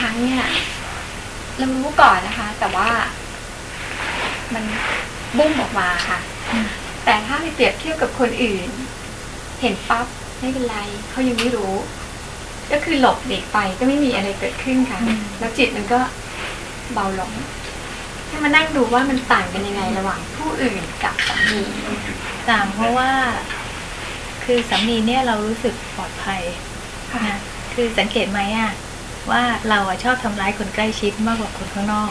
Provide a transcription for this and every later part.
ครั้งเนี่ยเรารู้ก่อนนะคะ แต่ว่ามันบุ้มออกมาค่ะ แต่ถ้าไปเปรียบเทียบกับคนอื่น เห็นปั๊บไม่เป็นไรเขายังไม่รู้ ก็คือหลบเด็กไปก็ไม่มีอะไรเกิดขึ้นค่ะ แล้วจิตมันก็เบาลงให้มานั่งดูว่ามันต่างกันยังไงระหว่างผู้อื่นกับสามีต่างเพราะว่า คือสามีเนี่ยเรารู้สึกปลอดภัยค่ะนะคือสังเกตไหมอะ ว่าเราอะชอบทำร้ายคนใกล้ชิดมากกว่าคนข้างนอก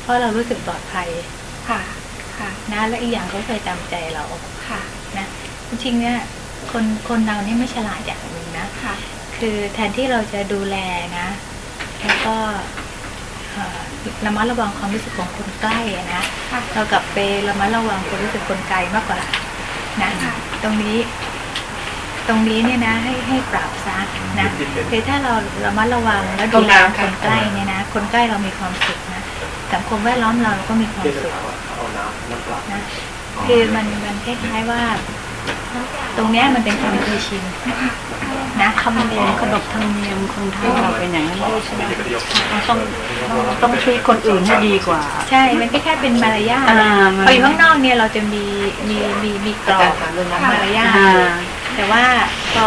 เพราะเรารู้สึกปลอดภัย ค่ะ ค่ะนะและอีกอย่างเขาเคยตามใจเรา ค่ะ นะ จริงๆเนี่ยคนคนเราเนี่ยไม่ฉลาดอย่างหนึ่งนะค่ะ คือแทนที่เราจะดูแลนะ แล้วก็เอ่อระมัดระวังความรู้สึกของคนใกล้อะนะค่ะเรากลับไประมัดระวังความรู้สึกคนไกลมากกว่านะค่ะตรงนี้ ตรงนี้เนี่ยนะให้ให้ปรับซะนะคือถ้าเราระมัดระวังแล้วดูแลคนใกล้เนี่ยนะคนใกล้เรามีความสุขนะสังคมแวดล้อมเราก็มีความสุขนะคือมันมันคล้ายๆว่า ตรงเนี้ยมันเป็นความเคยชินนะคำเรียนขนบธรรมเนียมคนไทยเราเป็นอย่างนั้นด้วยใช่ไหมต้องต้องต้องช่วยคนอื่นให้ดีกว่า ใช่ มันก็แค่เป็นมารยาทอ่าพออยู่ข้างนอกเนี่ยเราจะมีมีมีมีกรอบมารยาทอ่า แต่ว่าพอ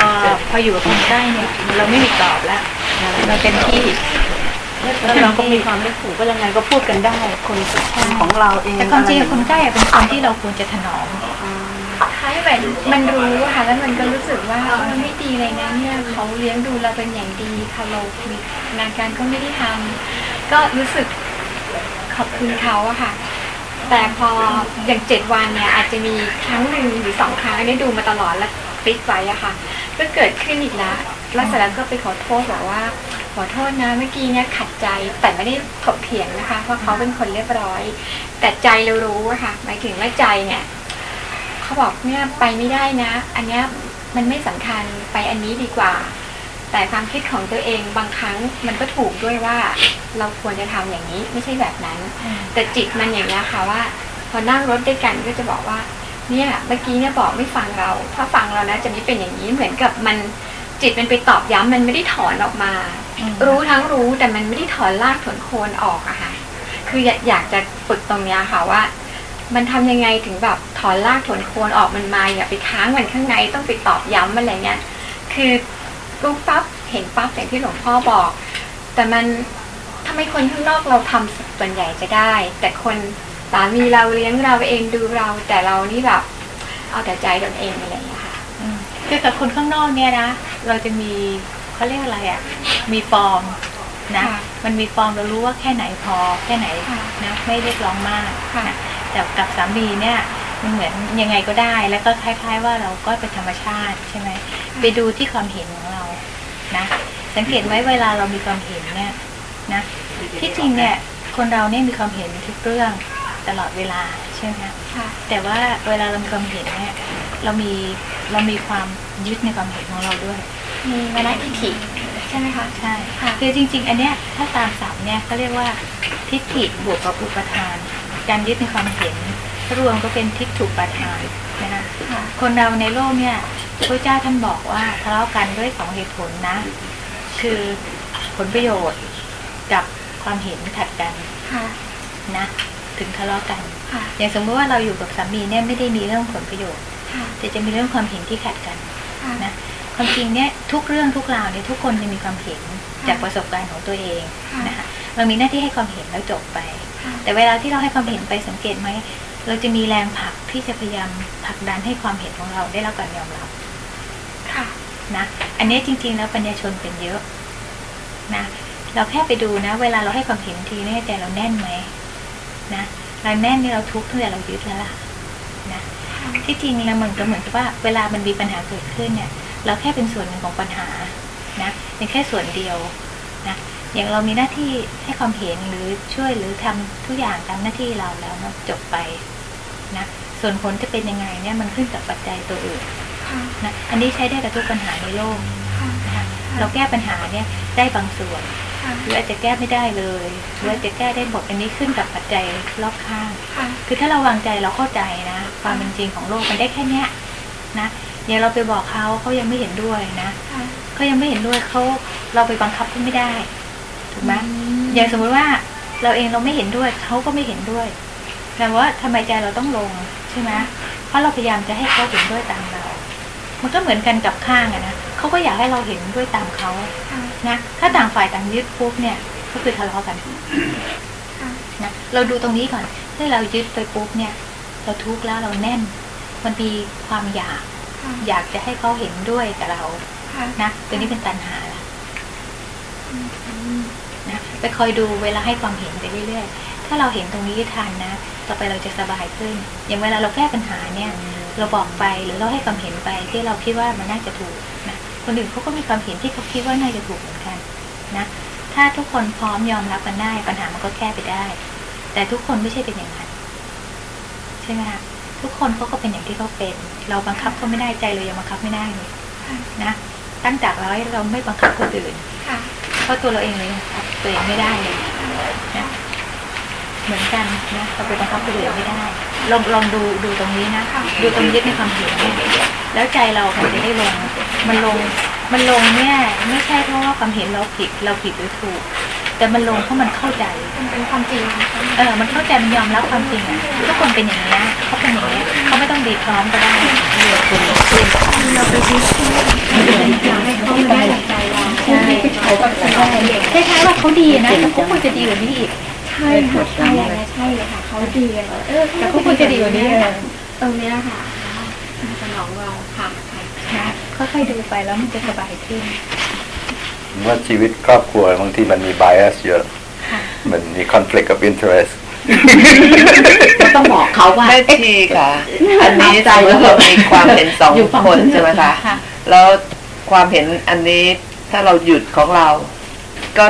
พออยู่กับคนใกล้เนี่ยเราไม่มีกรอบแล้วเราเต็มที่แล้วเราก็มีความรู้สึกว่ายังไงก็พูดกันได้ คนของเราเองแต่ความจริงกับคนใกล้อะเป็นคนที่เราควรจะถนอมให้แบบมันรู้อะค่ะแล้วมันก็รู้สึกว่าเออไม่ดีเลยนะเนี่ยเขาเลี้ยงดูเราเป็นอย่างดีค่ะเรามีงานการก็ไม่ได้ทำก็รู้สึกขอบคุณเขาอะค่ะ แต่พออย่างเจ็ดวันเนี่ยอาจจะมีครั้งหนึ่งหรือสองครั้งได้ดูมาตลอดแล้ว ฟิกไว้อะค่ะก็เกิดขึ้นอีกแล้วแล้วเสร็จแล้วก็ไปขอโทษบอกว่า ขอโทษนะเมื่อกี้เนี่ยขัดใจแต่ไม่ได้ถกเถียงนะคะ เพราะเขาเป็นคนเรียบร้อย แต่ใจเรารู้อะค่ะหมายถึงว่าใจเนี่ยเขาบอกเนี่ยไปไม่ได้นะ อันเนี้ยมันไม่สำคัญไปอันนี้ดีกว่า แต่ความคิดของตัวเองบางครั้งมันก็ถูกด้วยว่าเราควรจะทำอย่างนี้ไม่ใช่แบบนั้น แต่จิตมันอย่างนี้ยค่ะว่า พอนั่งรถด้วยกันก็จะบอกว่า เนี่ยเมื่อกี้เนี่ยบอกไม่ฟังเรา ถ้าฟังเรานะจะไม่เป็นอย่างนี้เหมือนกับมันจิตมันไปตอบย้ำมันไม่ได้ถอนออกมาอืมรู้ทั้งรู้แต่มันไม่ได้ถอนรากถอนโคนออกอะค่ะคืออยากอยากจะฝึกตรงเนี้ยค่ะว่า มันทำยังไงถึงแบบถอนรากถอนโคนออกมันมาอย่าไปค้างมันข้างในต้องไปตอบย้ำอะไรเงี้ยคือรู้ปั๊บเห็นปั๊บอย่างที่หลวงพ่อบอก แต่มันทำไมคนข้างนอกเราทำส่วนใหญ่จะได้ แต่คน สามีเราเลี้ยงเราเองดูเรา แต่เรานี่แบบ เอาแต่ใจตนเองอะไรอย่างเงี้ยค่ะอืมคือกับคนข้างนอกเนี่ยนะ เราจะมีเขาเรียกอะไรอะ มีฟอร์มนะค่ะมันมีฟอร์มเรารู้ว่าแค่ไหนพอแค่ไหนค่ะนะไม่เรียกร้องมากค่ะนะแต่กับสามีเนี่ยมันเหมือนยังไงก็ได้ แล้วก็คล้าย ๆ ว่าเราก็เป็นธรรมชาติใช่ไหมไปดูที่ความเห็นของเรานะสังเกตไว้เวลาเรามีความเห็นเนี่ยนะที่จริงเนี่ยคนเราเนี่ยมีความเห็นทุกเรื่อง ตลอดเวลาใช่ไหมคะค่ะแต่ว่าเวลาเรามีความเห็นเนี่ยเรามีเรามีความยึดในความเห็นของเราด้วย มีมนทิฐิใช่ไหมคะใช่ค่ะคือจริง ๆ อันเนี้ยถ้าตามศัพท์เนี่ยเขาเรียกว่าทิฏฐิบวกกับอุปทาน การยึดในความเห็นรวมก็เป็นทิฏฐุปทานนะคะค่ะคนเราในโลกเนี่ยพระเจ้าท่านบอกว่าทะเลาะกันด้วยสองเหตุผลนะ คือผลประโยชน์กับความเห็นขัดกันค่ะนะ ถึงทะเลาะกันค่ะอย่างสมมติว่าเราอยู่กับสามีเนี่ยไม่ได้มีเรื่องผลประโยชน์ค่ะแต่จะมีเรื่องความเห็นที่ขัดกันค่ะนะความจริงเนี่ยทุกเรื่องทุกราวเนี่ยทุกคนจะมีความเห็นค่ะจากประสบการณ์ของตัวเองค่ะนะคะเรามีหน้าที่ให้ความเห็นแล้วจบไปค่ะแต่เวลาที่เราให้ความเห็นไปสังเกตไหมเราจะมีแรงผลักที่จะพยายามผลักดันให้ความเห็นของเราได้รับการยอมรับค่ะนะอันนี้จริง ๆ แล้วปัญญาชนเป็นเยอะนะเราแค่ไปดูนะ เวลาเราให้ความเห็นทีเนี่ยใจเราแน่นไหม นะเราแน่นนี่เราทุกข์ตั้งแต่เรายึดแล้วล่ะนะที่จริงแล้วมันก็เหมือนกับว่าเวลามันมีปัญหาเกิดขึ้นเนี่ย เราแค่เป็นส่วนหนึ่งของปัญหานะเป็นแค่ส่วนเดียวนะอย่างเรามีหน้าที่ให้ความเห็นหรือช่วยหรือทำทุกอย่างตามหน้าที่เราแล้วเนอะจบไปนะส่วนผลจะเป็นยังไงเนี่ยมันขึ้นกับปัจจัยตัวอื่นค่ะนะอันนี้ใช้ได้กับทุกปัญหาในโลกค่ะนะคะเราแก้ปัญหาเนี่ยได้บางส่วนค่ะ หรืออาจจะแก้ไม่ได้เลยหรืออาจจะแก้ได้หมดอันนี้ขึ้นกับปัจจัยรอบข้างค่ะคือถ้าเราวางใจเราเข้าใจนะ ความเป็นจริงของโลกมันได้แค่เนี้ยนะอย่าเราไปบอกเขาเขายังไม่เห็นด้วยนะค่ะเขายังไม่เห็นด้วยเขาเราไปบังคับเขาไม่ได้ถูกไหมอย่างสมมุติว่าเราเองเราไม่เห็นด้วยเขาก็ไม่เห็นด้วยแต่ว่าทำไมใจเราต้องลงใช่ไหมเพราะเราพยายามจะให้เขาเห็นด้วยตามเรา มันก็เหมือนกันกับข้างอะนะ เขาก็อยากให้เราเห็นด้วยตามเขาค่ะนะถ้าต่างฝ่ายต่างยึดปุ๊บเนี่ย ก็คือทะเลาะกันค่ะนะเราดูตรงนี้ก่อนถ้าเรายึดไปปุ๊บเนี่ย เราทุกข์แล้วเราแน่น มันมีความอยากค่ะอยากจะให้เขาเห็นด้วยกับเราค่ะนะตัวนี้เป็นตัณหาละนะไปคอยดูเวลาให้ความเห็นไปเรื่อยๆ ถ้าเราเห็นตรงนี้ทันนะต่อไปเราจะสบายขึ้น อย่างเวลาเราแก้ปัญหาเนี่ย เราบอกไปหรือเราให้ความเห็นไปที่เราคิดว่ามันน่าจะถูกนะ คนอื่นเขาก็มีความเห็นที่เขาคิดว่าน่าจะถูกเหมือนกันนะถ้าทุกคนพร้อมยอมรับกันได้ปัญหามันก็แก้ไปได้ แต่ทุกคนไม่ใช่เป็นอย่างนั้นใช่ไหมคะทุกคนเขาก็เป็นอย่างที่เขาเป็น เราบังคับเขาไม่ได้ใจเรายังบังคับไม่ได้เลยค่ะนะตั้งจากเราให้เราไม่บังคับคนอื่นค่ะเพราะตัวเราเองเลยบังคับตัวเองไม่ได้เลยนะเหมือนกันนะเราไปบังคับคนอื่นไม่ได้ ลองลองดูดูตรงนี้นะค่ะดูตรงยึดในความเห็นเนี่ยแล้วใจเรามันจะได้ลง มันลงมันลงเนี่ยไม่ใช่เพราะว่าความเห็นเราผิดเราผิดหรือถูก แต่มันลงเพราะมันเข้าใจมันเป็นความจริงนะคะเออมันเข้าใจมันยอมรับความจริงอะทุกคนเป็นอย่างนี้ยเขาเป็นอย่างนี้ยเขาไม่ต้องดีพร้อมก็ได้เรียนคุณเรียนเราไปยึดที่อยากให้เขาไม่ได้ใจเราใช่เขาก็ใช่คล้ายๆว่าเขาดีนะแต่เขาควรจะดีกว่านี้อีกใช่ค่ะใช่เลยใช่เลยค่ะเขาดีเลยเออแต่เขาควรจะดีกว่านี้ตรงเนี้ยค่ะสนองเราค่ะ ค่ะนะค่อยๆดูไปแล้วมันจะสบายขึ้นว่าชีวิตครอบครัวบางทีมันมี bias เยอะค่ะมันมี conflict of interest ก็ต้องบอกเขาว่าแม่ชีค่ะ อันนี้สมมติเรามีความเห็นสองอยู่ฝั่งคนนู้นใช่ไหมคะค่ะแล้วความเห็นอันนี้ถ้าเราหยุดของเรา ก็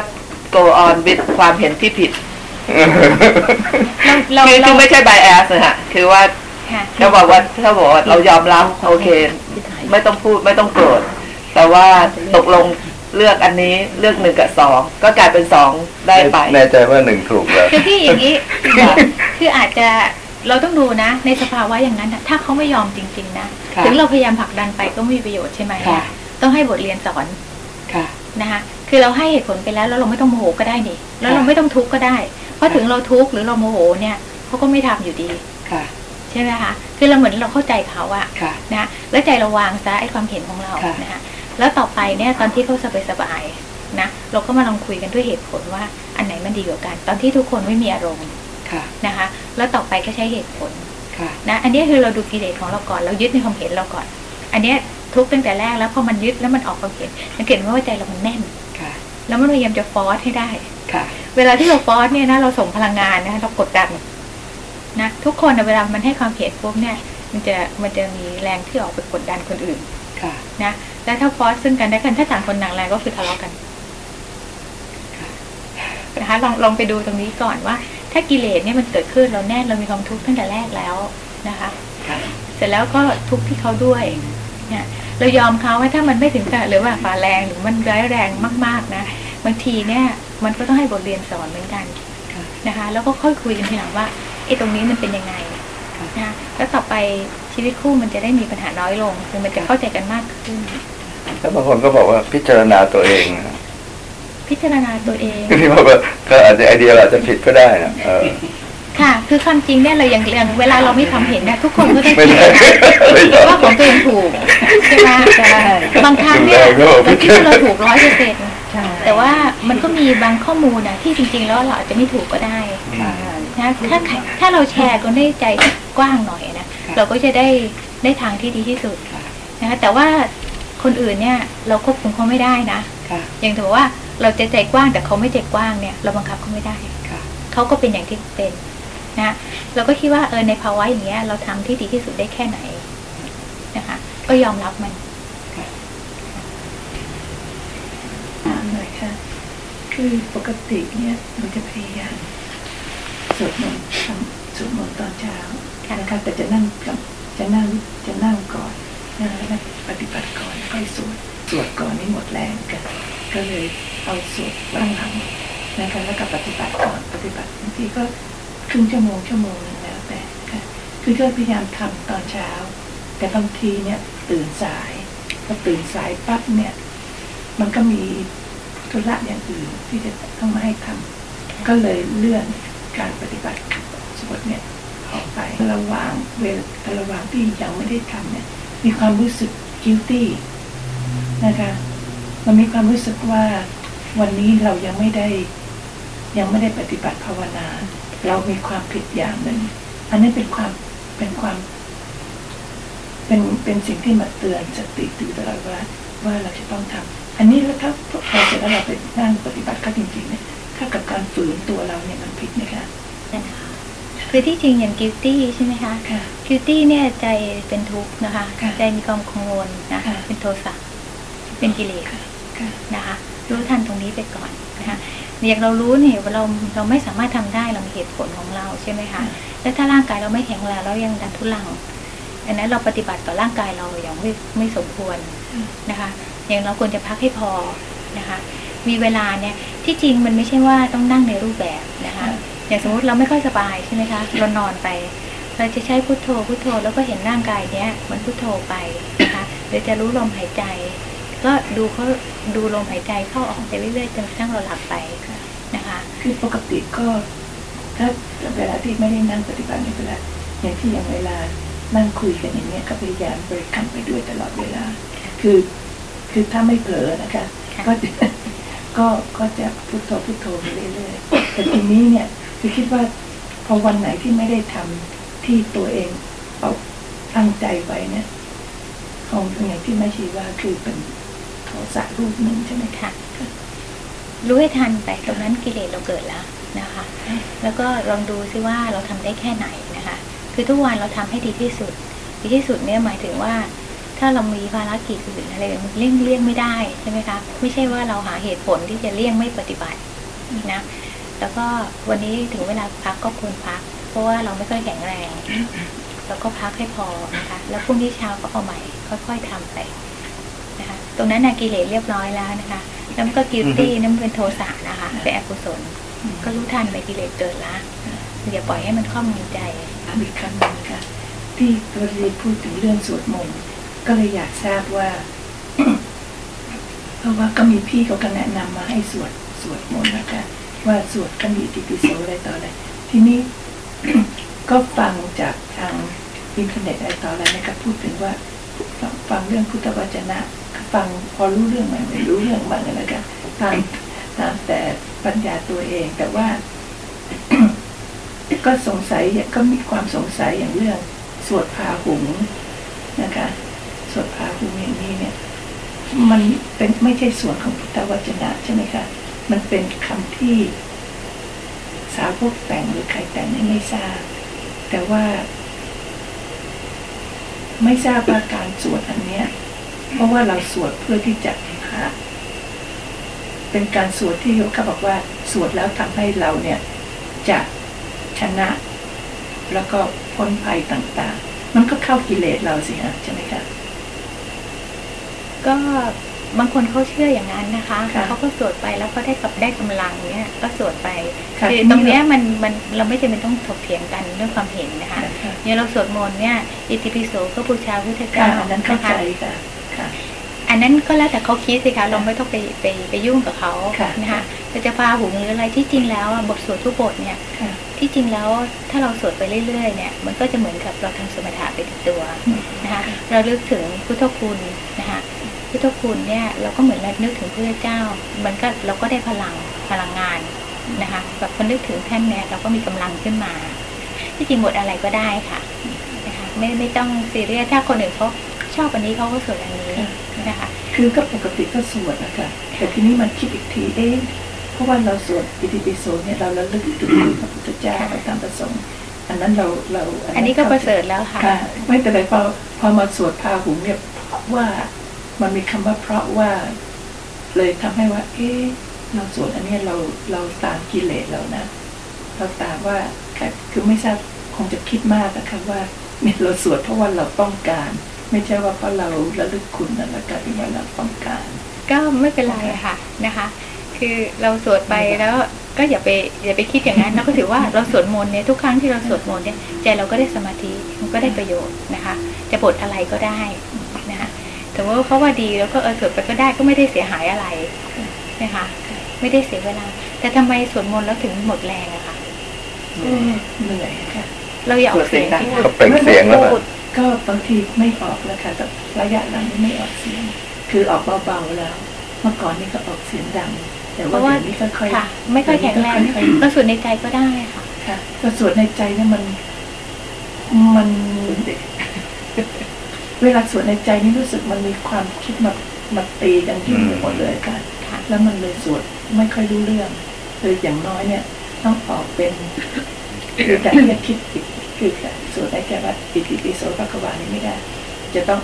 go on with ความเห็นที่ผิดเราคือเราคือไม่ใช่ bias นะฮะคือว่าค่ะเขาบอกว่าถ้าบอกว่าเรายอมรับโอเค ไม่ต้องพูดไม่ต้องโกรธแต่ว่าตกลงเลือกอันนี้เลือกหนึ่งกับสองก็กลายเป็นสองได้ไปแน่ใจว่าหนึ่งถูกแล้วคือพี่อย่างนี้คืออาจจะเราต้องดูนะ ในสภาวะอย่างนั้นน่ะถ้าเขาไม่ยอมจริง ๆนะค่ะถึงเราพยายามผลักดันไปก็ไม่มีประโยชน์ใช่ไหมค่ะต้องให้บทเรียนสอนค่ะนะคะคือเราให้เหตุผลไปแล้วแล้วเราไม่ต้องโมโหก็ได้นี่แล้วเราค่ะไม่ต้องทุกข์ก็ได้ เพราะถึงเราทุกข์หรือเราโมโหเนี่ยเขาก็ไม่ทำอยู่ดีค่ะ ใช่ไหมคะคือเราเหมือนเราเข้าใจเขาอะค่ะนะแล้วใจเราวางซะไอ้ความเห็นของเราค่ะนะคะแล้วต่อไปเนี่ยตอนที่เขาสบายสบายๆนะเราก็มาลองคุยกันด้วยเหตุผลว่าอันไหนมันดีกว่ากัน ตอนที่ทุกคนไม่มีอารมณ์ค่ะนะคะ แล้วต่อไปก็ใช้เหตุผลค่ะนะอันนี้คือเราดูกิเลสของเราก่อนเรายึดในความเห็นเราก่อน อันเนี้ยทุกข์ตั้งแต่แรกแล้วพอมันยึดแล้วมันออกความเห็นสังเกตไหมว่าใจเรามันแน่นค่ะแล้วมันพยายามจะฟอสให้ได้ค่ะ เวลาที่เราฟอสเนี่ยนะเราส่งพลังงานนะเรากดดัน นะทุกคนนะเวลามันให้ความเห็นปุ๊บเนี่ย มันจะมันจะมีแรงที่ออกไปกดดันคนอื่นค่ะนะแล้วถ้าฟอสซึ่งกันและกันถ้าต่างคนต่างแรงก็คือทะเลาะกันนะคะลองลองไปดูตรงนี้ก่อนว่า ถ้ากิเลสเนี่ยมันเกิดขึ้นเราแน่นเรามีความทุกข์ตั้งแต่แรกแล้วนะคะค่ะเสร็จแล้วก็ทุกข์ที่เขาด้วยเนี่ยเรายอมเขาว่าถ้ามันไม่ถึงกับหรือว่าฝ่าแรงหรือมันร้ายแรงมาก ๆนะบางทีเนี่ย มันก็ต้องให้บทเรียนสอนเหมือนกันค่ะนะคะ แล้วก็ค่อยคุยกันทีหลังว่าไอ้ตรงนี้มันเป็นยังไงค่ะนะแล้วต่อไปชีวิตคู่มันจะได้มีปัญหาน้อยลง คือมันจะเข้าใจกันมากขึ้น แล้วบางคนก็บอกว่าพิจารณาตัวเองนะพิจารณาตัวเองที่บอกว่าก็อาจจะไอเดียเราอาจจะผิดก็ได้นะเออค่ะ คือความจริงเนี่ยเราอย่างอย่างเวลาเราไม่ทำเห็นนะทุกคนก็ต้องไม่คิดได้ไม่ยอมว่าของตัวเองถูกใช่ไหมบางครั้งเนี่ยถูกแล้วก็เราคิดว่าเราถูกร้อยเปอร์เซ็นต์ใช่แต่ว่ามันก็มีบางข้อมูลนะที่จริง ๆ แล้วเราอาจจะไม่ถูกก็ได้ค่ะ นะถ้าถ้าเราแชร์กันได้ใจกว้างหน่อยนะค่ะเราก็จะได้ได้ทางที่ดีที่สุดค่ะนะคะแต่ว่าคนอื่นเนี่ยเราควบคุมเขาไม่ได้นะค่ะอย่างถือว่าเราจะใจกว้างแต่เขาไม่ใจกว้างเนี่ย เราบังคับเขาไม่ได้ค่ะเขาก็เป็นอย่างที่เขาเป็นนะเราก็คิดว่าเออในภาวะอย่างเงี้ย เราทำที่ดีที่สุดได้แค่ไหนนะคะ ก็ยอมรับมันถามหน่อยค่ะ คือปกติเนี่ยเราจะพยายาม สวดมนต์ทำสวดมนต์ตอนเช้าค่นะคะแต่จะนั่งกับจะนั่งจะนั่งก่อนนะคะแล้วปฏิบัติก่อนค่อยสวดสวดก่อนนี่หมดแรงกันก็เลยเอาสวดบ้างหลังนะคะแล้วก็ปฏิบัติก่อนปฏิบัติบางทีก็ครึ่งชั่วโมงชั่วโมงนึงแล้วแต่ค่ะคือก็พยายามทำตอนเช้า แต่บางทีเนี่ยตื่นสายพอตื่นสายปั๊บเนี่ย มันก็มีธุระอย่างอื่นที่จะต้องมาให้ทำก็เลยเลื่อน การปฏิบัติสวดเนี่ยออกไประหว่างเวลาระหว่างที่ยังไม่ได้ทำเนี่ยมีความรู้สึก guilty นะคะมันมีความรู้สึกว่าวันนี้เรายังไม่ได้ยังไม่ได้ปฏิบัติภาวนา เรามีความผิดอย่างหนึ่ง อันนี้เป็นความเป็นความ เป็นเป็นสิ่งที่มาเตือนสติตื่นตลอดเวลาว่าเราจะต้องทำอันนี้แล้วถ้าพอเสร็จแล้วเราไปนั่งปฏิบัติก็จริงๆเนี่ยถ้ากับการฝืนตัวเราเนี่ยมันผิดไหมคะนะคะ คือที่จริงอย่าง guilty ใช่ไหมคะค่ะ guilty เนี่ยใจเป็นทุกข์นะคะค่ะใจมีความกังวลนะค่ะเป็นโทสะเป็นกิเลสค่ะนะคะรู้ทันตรงนี้ไปก่อนนะคะอย่างเรารู้เนี่ยว่าเราเราไม่สามารถทำได้เรามีเหตุผลของเราใช่ไหมคะแล้วถ้าร่างกายเราไม่แข็งแรงเรายังดันทุลังอันนั้นเราปฏิบัติต่อร่างกายเราอย่างไม่ไม่สมควรนะคะ อย่างเราควรจะพักให้พอนะคะ มีเวลาเนี่ยที่จริงมันไม่ใช่ว่าต้องนั่งในรูปแบบนะคะ อย่างสมมติเราไม่ค่อยสบายใช่ไหมคะเรานอนไป เราจะใช้พุทโธพุทโธแล้วก็เห็นร่างกายเนี้ยมันพุทโธไปนะคะหรือจะรู้ลมหายใจ ก็ดูเขาดูลมหายใจเข้าออกไปเรื่อยๆจนกระทั่งเราหลับไปนะคะคือปกติก็ถ้าเวลาที่ไม่ได้นั่งปฏิบัติในเวลาอย่างที่อย่างเวลานั่งคุยกันอย่างเนี้ยก็พยายามบริกรรมไปด้วยตลอดเวลา คือ คือถ้าไม่เผลอนะคะ ก็จะก็ก็จะพุทโธพุทโธไปเรื่อยๆแต่ทีนี้เนี่ย คือคิดว่าพอวันไหนที่ไม่ได้ทำที่ตัวเองเอาตั้งใจไว้เนี่ยคงเป็นอย่างที่แม่ชีว่าคือเป็นโทสะรูปหนึ่งใช่ไหมคะรู้ให้ทันไปตรงนั้นกิเลสเราเกิดแล้วนะคะ แล้วก็ลองดูซิว่าเราทำได้แค่ไหนนะคะ คือทุกวันเราทำให้ดีที่สุด ดีที่สุดเนี่ยหมายถึงว่า ถ้าเรามีภารกิจอื่นอะไรมันเลี่ยงเลี่ยงไม่ได้ใช่ไหมคะ ไม่ใช่ว่าเราหาเหตุผลที่จะเลี่ยงไม่ปฏิบัตินะ แล้วก็วันนี้ถึงเวลาพักก็ควรพัก เพราะว่าเราไม่ค่อยแข็งแรง แล้วก็พักให้พอนะคะ แล้วพรุ่งนี้เช้าก็เอาใหม่ ค่อยๆทำไปนะคะ ตรงนั้นนากิเลสเรียบร้อยแล้วนะคะแล้วมันก็กิลตี้นั่นเป็นโทสะนะคะเป็นอกุศล ก็รู้ทันไปกิเลสเกิดละอย่าปล่อยให้มันครอบงำใจมีคำหนึ่งค่ะที่ตัวเรียนพูดถึงเรื่องสวดมนต์ก็เลยอยากทราบว่า เพราะว่าก็มีพี่เขาก็แนะนำมาให้สวดสวดมนต์นะคะ ว่าสวดกันมีติปิโสอะไรต่ออะไร ทีนี้ก็ฟังจากทางอินเทอร์เน็ตอะไรต่ออะไรนะคะพูดถึงว่าฟังเรื่องพุทธวจนะ ฟังพอรู้เรื่องไหมไม่รู้เรื่องบ้างนะคะตามตามแต่ปัญญาตัวเองแต่ว่า ก็สงสัยก็มีความสงสัยอย่างเรื่อง สวดพาหุงนะคะสวดพาหุงอย่างนี้เนี่ย มันเป็นไม่ใช่ส่วนของพุทธวจนะใช่ไหมคะ มันเป็นคำที่สาวพวกแต่งหรือใครแต่งนี่ไม่ทราบ แต่ว่า ไม่ทราบว่าการสวดอันเนี้ย เพราะว่าเราสวดเพื่อที่จะหาเป็นการสวดที่เขาบอกว่าสวดแล้วทำให้เราเนี่ยจะชนะ แล้วก็พ้นภัยต่าง ๆ มันก็เข้ากิเลสเราสิฮะใช่ไหมคะก็ บางคนเขาเชื่ออย่างนั้นนะคะค่ะเขาก็สวดไปแล้วก็ได้กับได้กำลังเนี้ยก็สวดไปค่ะคือทีนี้ตรงเนี้ยมันมันเราไม่จำเป็นต้องถกเถียงกันเรื่องความเห็นนะคะนะคะอย่างเราสวดมนต์เนี่ยอิติปิโสก็บูชาพุทธค่ะเจ้าอันนั้นเข้านะคะใจค่ะค่ะอันนั้นก็แล้วแต่เขาคิดสิคะเราไม่ต้องไปไปไปยุ่งกับเขาค่ะนะคะเราจะพาหุงหรืออะไรที่จริงแล้วอะบทสวดทุกบทเนี่ยค่ะที่จริงแล้วถ้าเราสวดไปเรื่อยๆเนี่ยมันก็จะเหมือนกับเราทำสมถะไปในตัวนะคะเราลึกถึงพุทธคุณนะคะ พุทธคุณเนี่ยเราก็เหมือนเรานึกถึงพระเจ้า มันก็เราก็ได้พลังพลังงานนะคะแบบคนนึกถึงท่านเนี่ยเราก็มีกำลังขึ้นมา ที่จริงบทอะไรก็ได้ค่ะนะคะไม่ไม่ต้องซีเรียสถ้าคนอื่นเขาชอบอันนี้เขาก็สวดอันนี้นะคะ คือก็ปกติก็สวดนะคะแต่ทีนี้มันคิดอีกทีเอ๊ะเพราะว่าเราสวดอิติปิโสเนี่ยเราระลึกถึงพระพุทธเจ้าไปตามประสงค์อันนั้นเราเราอันนี้ก็ประเสริฐแล้วค่ะค่ะไม่แต่ไหนพอพอมาสวดพาหุงเนี่ยเพราะว่า มันมีคำว่าเพราะว่า เลยทำให้ว่า เอ๊ะเราสวดอันเนี้ยเราเราตามกิเลสเรานะ เราตามว่าค่ะคือไม่ทราบคงจะคิดมากนะคะว่าเนี่ยเราสวดเพราะว่าเราต้องการ ไม่ใช่ว่าเพราะเราระลึกคุณนะแล้วกลายเป็นว่าเราต้องการ ก็ไม่เป็นไรอะค่ะนะคะ คือเราสวดไปแล้วก็อย่าไปอย่าไปคิดอย่างนั้นเราก็ถือว่าเราสวดมนต์เนี่ยทุกครั้งที่เราสวดมนต์เนี่ยใจเราก็ได้สมาธิมันก็ได้ประโยชน์นะคะ จะบทอะไรก็ได้ นะคะถือว่าเขาว่าดีแล้วก็เออสวดไปก็ได้ก็ไม่ได้เสียหายอะไรนะคะไม่ได้เสียเวลา แต่ทำไมสวดมนต์แล้วถึงหมดแรงอะคะเหนื่อยค่ะ เราอย่าออกเสียงที่ก็เปล่งเสียงแล้วพูอะดก็บางทีไม่ออกแล้วค่ะแต่ระยะหลังนี่ไม่ออกเสียง คือออกเบาๆแล้ว เมื่อก่อนนี่ก็ออกเสียงดัง แต่เพว่าราะว่าเดี๋ยวนี้ก็ค่อยค่ะไม่ค่อยแข็งแรงเดี๋ยวนี้ก็ค่อยเราสวดในใจก็ได้ค่ะค่ะก็สวดในใจเนี่ยมัน มัน เวลาสวดในใจนี่รู้สึกมันมีความคิดมามาตีกันที่ไปหมดเลยค่ะค่ะ แล้วมันเลยสวดไม่ค่อยรู้เรื่องคืออย่างน้อยเนี่ย ต้องออกเป็นคือแต่ที่จะคิดผิดคือสวดได้แค่ว่าอิติปิโสพระกวานี่ไม่ได้ จะต้อง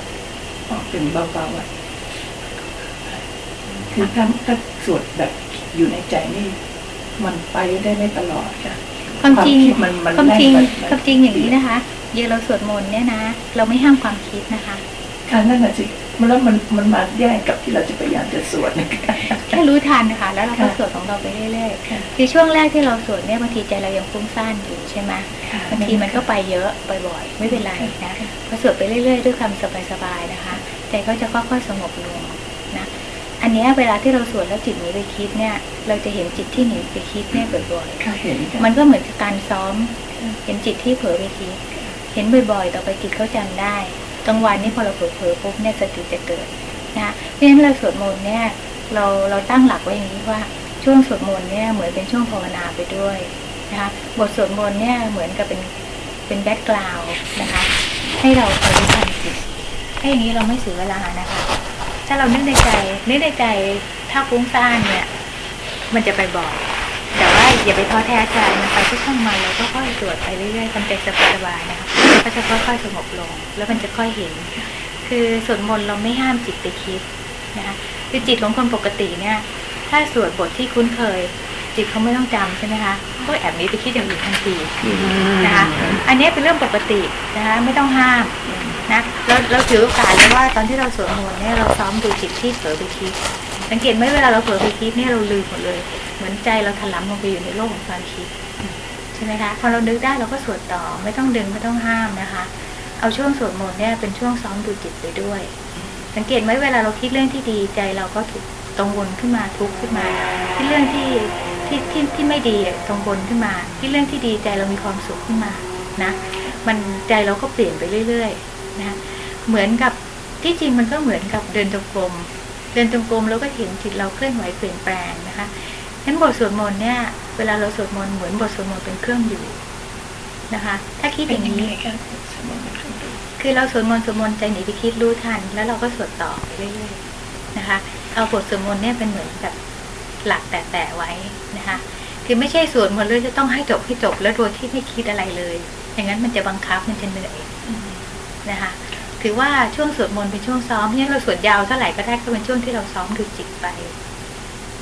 ออกเป็นเบาๆอะคือถ้าถ้าสวดแบบอยู่ในใจนี่ มันไปได้ไม่ตลอดค่ะความจริงคิดมันมันความจริงแล่นไปความจริงอย่างนี้นะคะ เยอะเราสวดมนต์เนี่ยนะ เราไม่ห้ามความคิดนะคะค่ะนั่นน่ะสิมันแล้วมันมันมาแย่งกับที่เราจะพยายามจะสวดนะคะแค่รู้ทันนะคะ แล้วเราก็ค่ะสวดของเราไปเรื่อยค่ะๆคือช่วงแรกที่เราสวดเนี่ยบางทีใจเรายังฟุ้งซ่านอยู่ใช่ไหมบางทีมันก็ไปเยอะบ่อยๆไม่เป็นไรนะพอสวดไปเรื่อยๆ ด้วยความสบายๆนะคะใจก็จะค่อยๆสงบลงนะอันเนี้ยเวลาที่เราสวดแล้วจิตหนีไปคิดเนี่ย เราจะเห็นจิตที่หนีไปคิดเนี่ยบ่อยๆค่ะเห็นค่ะมันก็เหมือนกับการซ้อมเห็นจิตที่เผลอไปที เห็นบ่อยๆ ต่อไปจิตเขาจำได้กลางวันนี่พอเราเผลอๆปุ๊บเนี่ยสติจะเกิดนะคะเพราะฉะนั้นเราสวดมนต์เนี่ยเราเราตั้งหลักไว้อย่างนี้ว่าช่วงสวดมนต์เนี่ยเหมือนเป็นช่วงภาวนาไปด้วยนะคะบทสวดมนต์เนี่ยเหมือนกับเป็นเป็นแบ็กกราวน์นะคะให้เราคอยรู้ทันจิตถ้าอย่างนี้เราไม่เสียเวลานะคะ ถ้าเรานึกในใจนึกในใจถ้าฟุ้งซ่านเนี่ย มันจะไปบ่อยแต่ว่าอย่าไปท้อแท้ใจมันไปทุกช่องมันเราก็ค่อยตรวจไปเรื่อยๆทำใจสบายๆนะคะ ก็จะค่อยๆสงบลง แล้วมันจะค่อยเห็น คือสวดมนต์เราไม่ห้ามจิตไปคิดนะคะคือจิตของคนปกติเนี่ย ถ้าสวดบทที่คุ้นเคย จิตเขาไม่ต้องจำใช่ไหมคะก็แอบนี้ไปคิดอย่างอื่นทันทีนะคะ อันนี้เป็นเรื่องปกตินะคะไม่ต้องห้ามนะแล้วเราถือโอกาสเลยว่าตอนที่เราสวดมนต์เนี่ยเราซ้อมดูจิตที่เผลอไปคิดสังเกตไหมเวลาเราเผลอไปคิดเนี่ยเราลืมหมดเลย เหมือนใจเราถลำลงไปอยู่ในโลกของความคิด ใช่ไหมคะพอเรานึกได้เราก็สวดต่อไม่ต้องดึงไม่ต้องห้ามนะคะ เอาช่วงสวดมนต์เนี่ยเป็นช่วงซ้อมดูจิตไปด้วย สังเกตไหมเวลาเราคิดเรื่องที่ดีใจเราก็ถูกกังวลขึ้นมาทุกข์ขึ้นมาที่เรื่องที่ที่ที่ที่ไม่ดีกังวลขึ้นมาที่เรื่องที่ดีใจเรามีความสุขขึ้นมานะมันใจเราก็เปลี่ยนไปเรื่อยๆนะเหมือนกับที่จริงมันก็เหมือนกับเดินจงกรมเดินจงกรมเราก็เห็นจิตเราเคลื่อนไหวเปลี่ยนแปลงนะคะงั้นบทสวดมนต์เนี่ย เวลาเราสวดมนต์เหมือนบทสวดมนต์เป็นเครื่องอยู่นะคะ ถ้าคิดอย่างนี้คือเราสวดมนต์สวดมนต์ใจหนีไปคิดรู้ทัน แล้วเราก็สวดต่อไปเรื่อยๆนะคะ เอาบทสวดมนต์เนี่ยเป็นเหมือนแบบหลักแต่แต่ไว้นะคะคือไม่ใช่สวดมนต์เลยจะต้องให้จบให้จบแล้วโดยที่ไม่คิดอะไรเลย อย่างนั้นมันจะบังคับมันจะเหนื่อยนะคะถือว่าช่วงสวดมนต์เป็นช่วงซ้อมเนี่ยเราสวดยาวเท่าไหร่ก็ได้ก็เป็นช่วงที่เราซ้อมดูจิตไป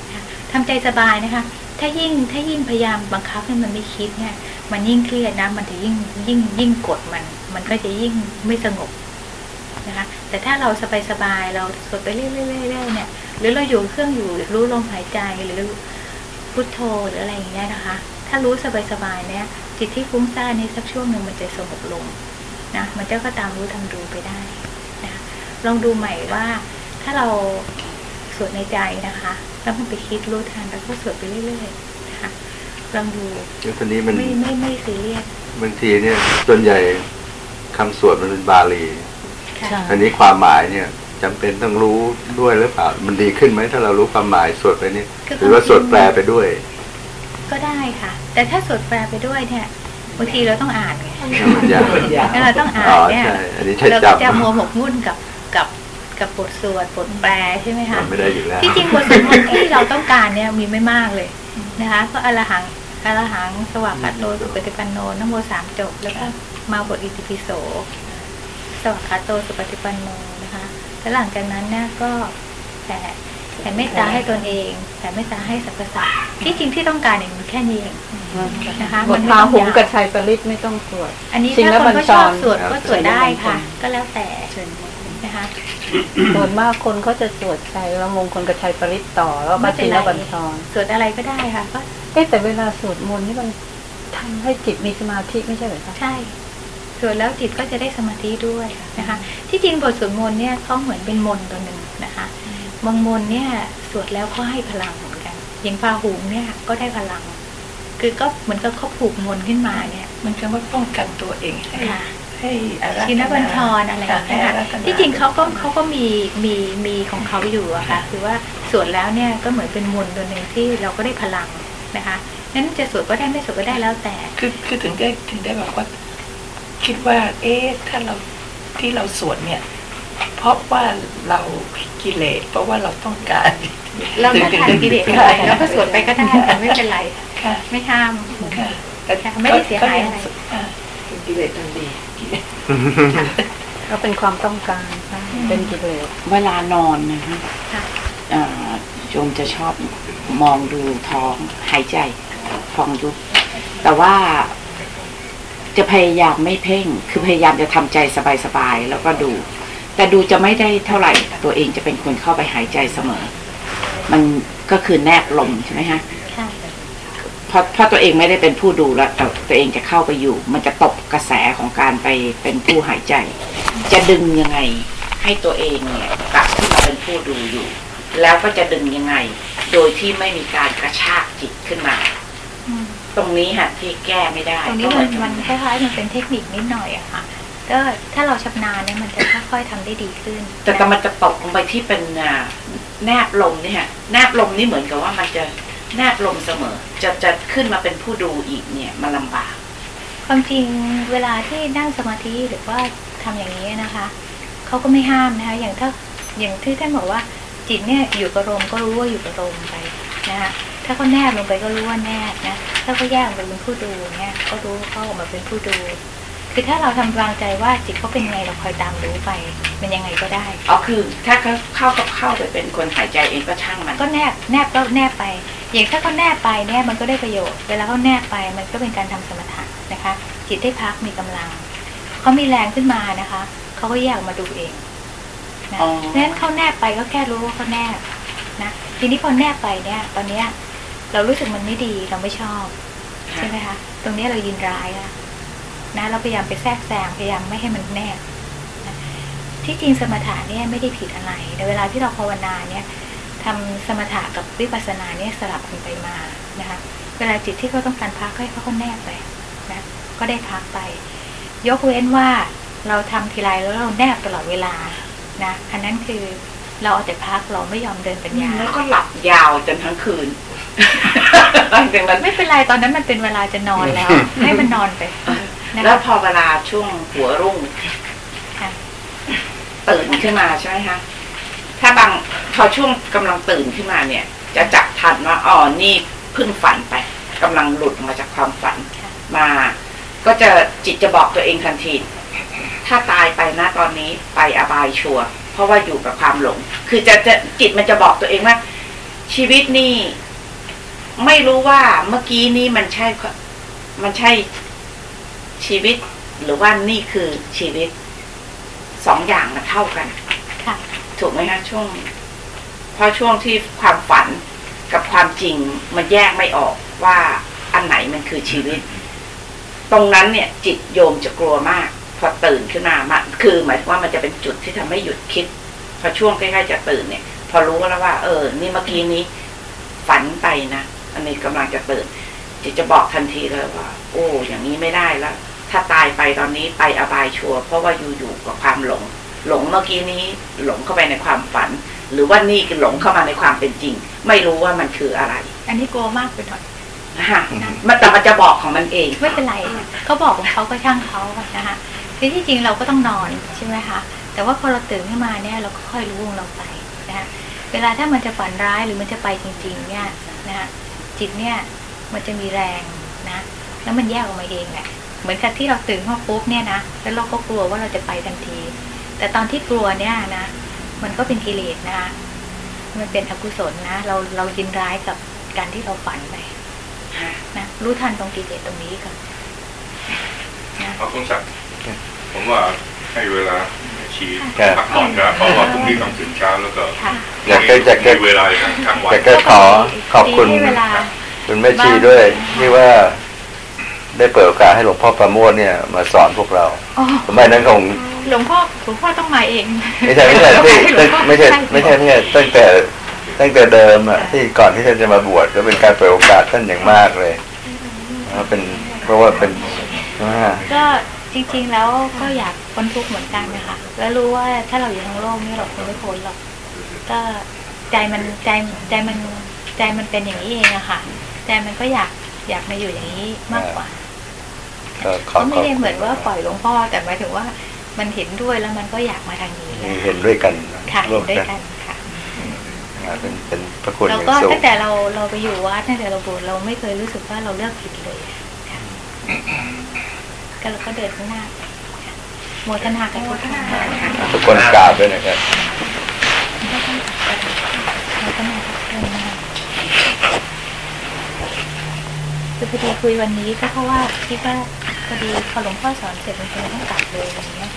นะคะทำใจสบายนะคะ ถ้ายิ่งถ้ายิ่งพยายามบังคับให้มันไม่คิดเนี่ยมันยิ่งเครียดนะมันจะยิ่งยิ่งยิ่งกดมัน มันก็จะยิ่งไม่สงบนะคะแต่ถ้าเราสบายๆเราสวดไปเรื่อยๆๆเนี่ย หรือเราอยู่เครื่องอยู่รู้ลมหายใจหรือพุทโธหรืออะไรอย่างเงี้ยนะคะ ถ้ารู้สบายๆเนี่ยจิตที่ฟุ้งซ่านนี่สักช่วงหนึ่งมันจะสงบลงนะมันจะก็ตามรู้ทำดูไปได้นะลองดูใหม่ว่าถ้าเราสวดในใจนะคะ แล้วมันไปคิดรู้ทันแล้วก็สวดไปเรื่อยๆนะคะลองดูแล้วตอนนี้มันไม่ไม่ไม่ซีเรียสบางทีเนี่ยส่วนใหญ่คำสวดมันเป็นบาลีค่ะอันนี้ความหมายเนี่ยจำเป็นต้องรู้ด้วยหรือเปล่ามันดีขึ้นไหมถ้าเรารู้ความหมายสวดไปเนี่ยหรือว่าสวดแปลไปด้วย ก็ได้ค่ะ แต่ถ้าสวดแปลไปด้วยเนี่ยบางทีเราต้องอ่านไงมันยากถ้าเราต้องอ่าอ๋นอเนี่ยใช่อันนี้ใช้เราก็จำจะมัวหมกมุ่นกับ กับกับบทสวดบทแปลใช่ไหมคะมันไม่ได้อยู่แล้วที่จริงบทสวดมนต์ที่เราต้องการเนี่ยมีไม่มากเลยนะคะก็อรหังอรหังสวากขาโตสุปฏิปันโนนโมสามจบ แล้วก็มาบทอิติปิโสสวากขาโตสุปฏิปันโนนะคะแล้วหลังจากนั้นเนี่ยก็แผ่แผ่เมตตาให้ตนเองแผ่เมตตาให้สรรพสัตว์ที่จริงที่ต้องการอย่างนี้แค่นี้เองนะคะบมัทนไม่พาต้องหุงยาวกับชัยปริศไม่ต้องสวด อันนี้จริงถ้าแล้วคนบัก็ญชชอรบสวดก็สวดได้ค่ะ ก็แล้วแต่ นะคะส่วนมากคนเขาจะสวดชัยแล้วมงคลกับชัยปริศต่อแล้วก็ไม่เป็ชินนไรบัญชรสวดอะไรก็ได้ค่ะก็เอ๊ะแต่เวลาสวดมนต์นี่มันทำให้จิตมีสมาธิไม่ใช่เหรอคะใช่สวดแล้วจิตก็จะได้สมาธิด้วยนะคะ ที่จริงบทสวดมนต์เนี่ยเขาเหมือนเป็นมนต์ตัวหนึ่งนะคะบางมนต์เนี่ยสวดแล้วเขาให้พลังเหมือนกันอย่างพาหุงเนี่ยก็ได้พลัง คือก็เหมือนกับเขาผูกมนต์ขึ้นมาเนี่ย มันจะว่าป้องกันตัวเองให้ค่ะ ให้อารัธชินบัญชรอะไรอย่างเงี้ยให้ค่ะอารัธนาที่จริงเขาก็เขาก็มีมีมีของเขาอยู่อะค่ะคือว่าสวดแล้วเนี่ยก็เหมือนเป็นมนต์ตัวหนึ่งที่เราก็ได้พลังนะคะนั้นจะสวดก็ได้ไม่สวดก็ได้แล้วแต่ คือคือถึงได้ถึงได้บอกว่า คิดว่า เอ๊ะถ้าเราที่เราสวดเนี่ย เพราะว่าเรากิเลสเพราะว่าเราต้องการเราถ้าทานกิเลสไปแล้วก็สวดไปก็ได้แต่ไม่เป็นไรค่ะไม่ห้ามค่ะค่ะไม่ได้เสียหายอะไรอ่ากิเลสทันดี ก็เป็นความต้องการค่ะเป็นกิเลสเวลานอนนะคะค่ะเอ่อโยมจะชอบมองดูท้องหายใจท้องยุบแต่ว่าจะพยายามไม่เพ่ง คือพยายามจะทำใจสบายๆแล้วก็ดู แต่ดูจะไม่ได้เท่าไหร่ ตัวเองจะเป็นคนเข้าไปหายใจเสมอ มันก็คือแนบลมใช่ไหมฮะค่ะเพ ราะเพราะตัวเองไม่ได้เป็นผู้ดูแล้วแต่ตัวเองจะเข้าไปอยู่ มันจะตกกระแสของการไปเป็นผู้หายใจ จะดึงยังไง ให้ตัวเองเนี่ยกลับขึ้นมาเป็นผู้ดูอยู่ แล้วก็จะดึงยังไง โดยที่ไม่มีการกระชากจิตขึ้นมาอืมตรงนี้ฮะที่แก้ไม่ได้ตรงนี้ก็เหมัอนนมันคล้ายๆมันเป็นเทคนิคนิดหน่อยอะค่ะก็ถ้าเราชำนาญเนี่ยมันจะค่อยๆทำได้ดีขึ้น แต่แต่มันจะตกลงไปที่เป็นอ่าแนบลมเนี่ยฮะแนบลมนี่เหมือนกับว่ามันจะ แนบลมเสมอ จะจะขึ้นมาเป็นผู้ดูอีกเนี่ยมันลำบาก ความจริงเวลาที่นั่งสมาธิหรือว่าทำอย่างนี้นะคะเขาก็ไม่ห้ามนะคะอย่างถ้าอย่างที่ท่านบอกว่าจิตเนี่ยอยู่กับลมก็รู้ว่าอยู่กับลมไปนะคะถ้าเขาแนบลงไปก็รู้ว่าแนบนะถ้าเขาแยกออกไปเป็นผู้ดูเนี่ยก็รู้ว่าเขาออกมาเป็นผู้ดู คือถ้าเราทำวางใจว่าจิตเขาเป็นไงเราคอยตามรู้ไป มันยังไงก็ได้อ๋อคือ ถ้าเขาเข้ากับเข้าไปเป็นคนหายใจเองก็ช่างมัน ก็แนบแนบก็แนบไป อย่างถ้าเขาแนบไปเนี่ยมันก็ได้ประโยชน์ เวลาเขาแนบไปมันก็เป็นการทำสมถะนะคะ จิตได้พักมีกำลัง เขามีแรงขึ้นมานะคะเขาก็แยกออกมาดูเองนะอ๋อเพราะฉะนั้นเขาแนบไปก็แค่รู้ว่าเขาแนบนะทีนี้พอแนบไปเนี่ย ตอนเนี้ยเรารู้สึกมันไม่ดีเราไม่ชอบใช่ไหมคะตรงเนี้ยเรายินร้ายอะนะเราพยายามไปแทรกแซงพยายามไม่ให้มันแนบนะที่จริงสมถะเนี่ยไม่ได้ผิดอะไร แต่เวลาที่เราภาวนาเนี่ย ทำสมถะกับวิปัสสนาเนี่ยสลับกันไปมานะคะเวลาจิตที่เขาต้องการพักให้เขาก็แนบไปนะก็ได้พักไป ยกเว้นว่าเราทำทีไรแล้วเราแนบตลอดเวลานะอันนั้นคือเราเอาแต่พักเราไม่ยอมเดินปัญญาแล้วก็หลับยาวจนทั้งคืนหลังจากนั้นไม่เป็นไรตอนนั้นมันเป็นเวลาจะนอนแล้ว ให้มันนอนไปนะแล้วคะพอเวลาช่วงหัวรุ่งค่ะตื่นขึ้นมาใช่ไหมคะ ถ้าบางพอช่วงกำลังตื่นขึ้นมาเนี่ย จะจับทันว่าอ๋อนี่เพิ่งฝันไปกำลังหลุดออกมาจากความฝันมา ก็จะจิตจะบอกตัวเองทันทีถ้าตายไปนะตอนนี้ไปอบายชัวเพราะว่าอยู่กับความหลง คือจะจะจิตมันจะบอกตัวเองว่า ชีวิตนี่ไม่รู้ว่าเมื่อกี้นี่มันใช่ มันใช่ชีวิต หรือว่านี่คือชีวิตสองอย่างมันเท่ากัน ถูกไหมคะช่วงเพราะช่วงที่ความฝันกับความจริงมันแยกไม่ออกว่าอันไหนมันคือชีวิต ตรงนั้นเนี่ย จิตโยมจะกลัวมาก พอตื่นขึ้นมามาคือหมายถึงว่ามันจะเป็นจุดที่ทำให้หยุดคิด พอช่วงใกล้ๆจะตื่นเนี่ย พอรู้แล้วว่า เออ นี่เมื่อกี้นี้ ฝันไปนะอันนี้กำลังจะตื่นจิตจะบอกทันทีเลยว่า โอ้ อย่างนี้ไม่ได้แล้วถ้าตายไปตอนนี้ไปอบายชัวร์เพราะว่าอยู่ๆกับความหลง หลงเมื่อกี้นี้หลงเข้าไปในความฝัน หรือว่านี่คือหลงเข้ามาในความเป็นจริง ไม่รู้ว่ามันคืออะไร อันนี้กลัวมากไปหน่อยนะคะมันแต่มันจะบอกของมันเองไม่เป็นไรเขาบอกของเขาก็ช่างเขาอะนะคะคือที่จริงเราก็ต้องนอนใช่ไหมคะแต่ว่าพอเราตื่นขึ้นมาเนี่ยเราก็ค่อยรู้ของเราไปนะคะเวลาถ้ามันจะฝันร้ายหรือมันจะไปจริง ๆ เนี่ยนะคะจิตเนี่ยมันจะมีแรงนะแล้วมันแยกออกมาเองแหละเหมือนกับที่เราตื่นขึ้นมาปุ๊บเนี่ยนะแล้วเราก็กลัวว่าเราจะไปทันที แต่ตอนที่กลัวเนี่ยนะ มันก็เป็นกิเลสนะคะมันเป็นอกุศลนะ เราเรายินร้ายกับการที่เราฝันไปนะรู้ทันตรงกิเลสตรงนี้ก่อนเอาคุณศักดิ์ผมว่าให้เวลาชีครับพักผ่อนนะเพราะว่าพรุ่งนี้ต้องตื่นเช้าแล้วก็ค่ะอยากจะอยากจะมีเวลาทั้งวันอยากจะขอขอบคุณดีให้เวลาคุณแม่ชีด้วยที่ว่าได้เปิดโอกาสให้หลวงพ่อประโมทเนี่ย มาสอนพวกเราอ๋อสมัยนั้นคง หลวงพ่อหลวงพ่อต้องมาเอง ไม่ใช่ไม่ใช่ที่หลวงพ่อไม่ใช่ไม่ใช่ไม่ใช่ตั้งแต่ตั้งแต่เดิมอะที่ก่อนที่ท่านจะมาบวชก็เป็นการเปิดโอกาสท่านอย่างมากเลยแล้วเป็นเพราะว่าเป็นอ่าก็จริงๆแล้วก็อยากพ้นทุกข์เหมือนกันนะคะแล้วรู้ว่าถ้าเราอยู่ทั้งโลกนี่เราคงไม่พ้นหรอกก็ใจมันใจใจมันใจมันเป็นอย่างนี้เองอะค่ะใจมันก็อยากอยากมาอยู่อย่างนี้มากกว่าก็ขอก็ขไม่อบได้เหมือนว่าปล่อยหลวงพ่อแต่หมายถึงว่า มันเห็นด้วยแล้วมันก็อยากมาทางนี้มีเห็นด้วยกันค่ะร่เห็วมนด้วยกันกันค่ะอ่าเป็นเป็นพระคุณอแล้วย่างก็สูงตั้งแต่เราเราไปอยู่วัดตั้งแต่เราบวชเราไม่เคยรู้สึกว่าเราเลือกผิดเลยค่ะก็เราก็เดินข้างหน้าไปค่ะโมทนากับทุกท่านค่ะทุกคนกราบด้วยนะครับโมทนากับทุกท่านคือพอดีคุยวันนี้ก็เพราะว่าคิดว่าพอดีพอหลวงพ่อสอนเสร็จมันคงต้องกลับเลยอย่างเงี้ย